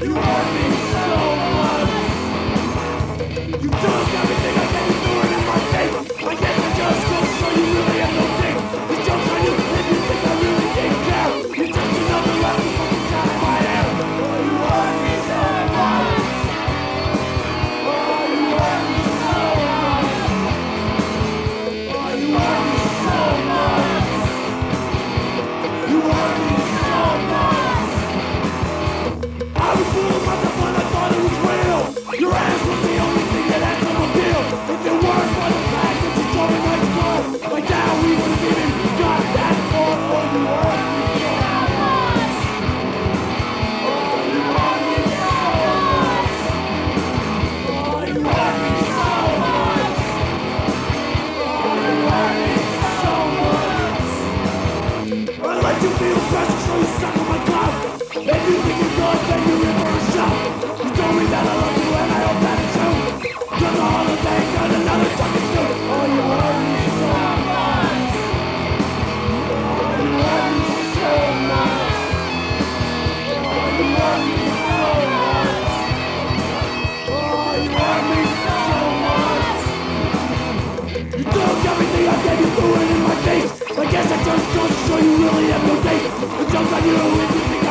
You hurt me so much. You took Oh.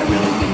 really